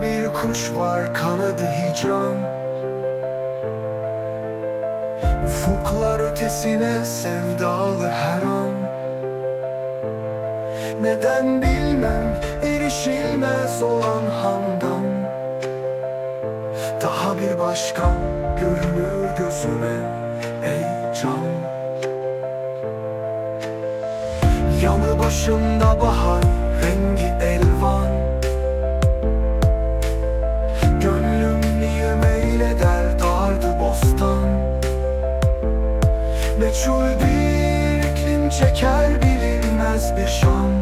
bir kuş var kanadı hicran. Ufuklar ötesine sevdalı her an. Neden bilmem erişilmez olan handan. Daha bir başka görünür gözüme ey can. Yanı başında bahar Meçhul bir iklim çeker bilinmez bir şan.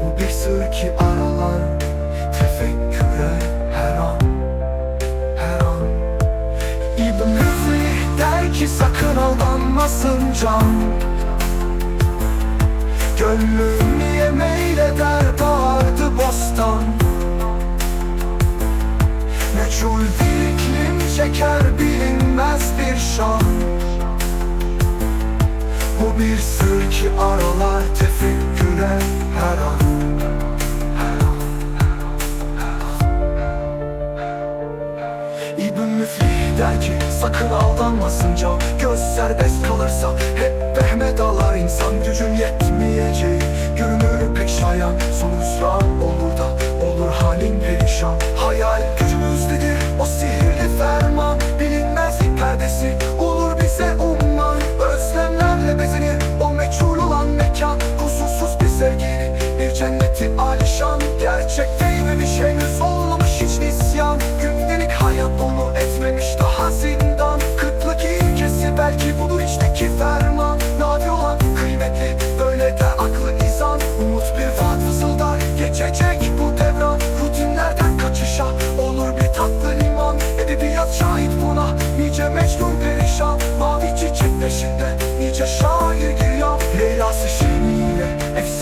Bu bir sır ki aralar tefekküre her an Her an. İbn Hüzri der ki sakın aldanmasın can. Gönlüm niye meyleder dağardı bostan. Meçhul bir iklim çeker sakın aldanmasın can. Göz serbest kalırsa hep vehme dalar insan Gücün yetmeyeceği görünür pek şayan. Son olur da olur halin perişan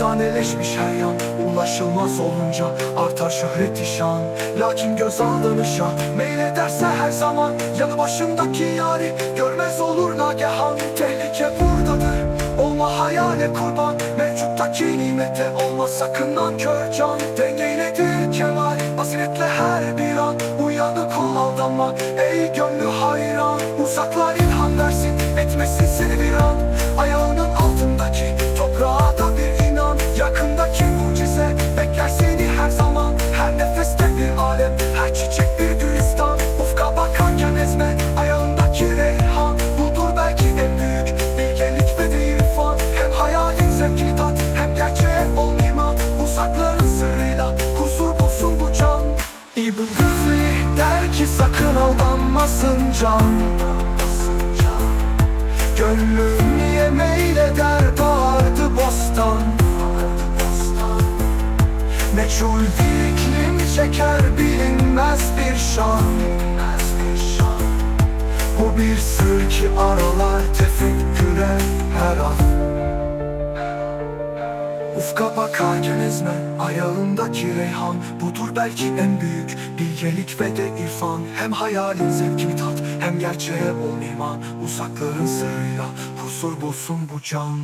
efsaneleşmiş her yan. Ulaşılmaz olunca artar şöhreti şan Lakin göz aldanışa meylederse her zaman Yanı başındaki yari görmez olur nagehan. Tehlike buradadır. Olma hayale kurban. Mevcuttaki nimete olma sakın nankör can. Dengeyledir kemal? Basiretle her bir an Uyanık ol aldanma. Ey gönlü hayran. Uzaklar ilham versin. Etmesin seni bir an der ki sakın aldanmasın can. Gönlüm niye meyleder bağırdı bostan. Meçhul bir iklim çeker bilinmez bir şan. Bu bir sır ki aralar tefekküre her an. Ufka bakarken ezme ayağındaki reyhan. Budur belki en büyük bilgelik ve de irfan Hem hayalin zevkini tat hem gerçeğe ol iman. Uzakların sırrıyla huzur bulsun bu can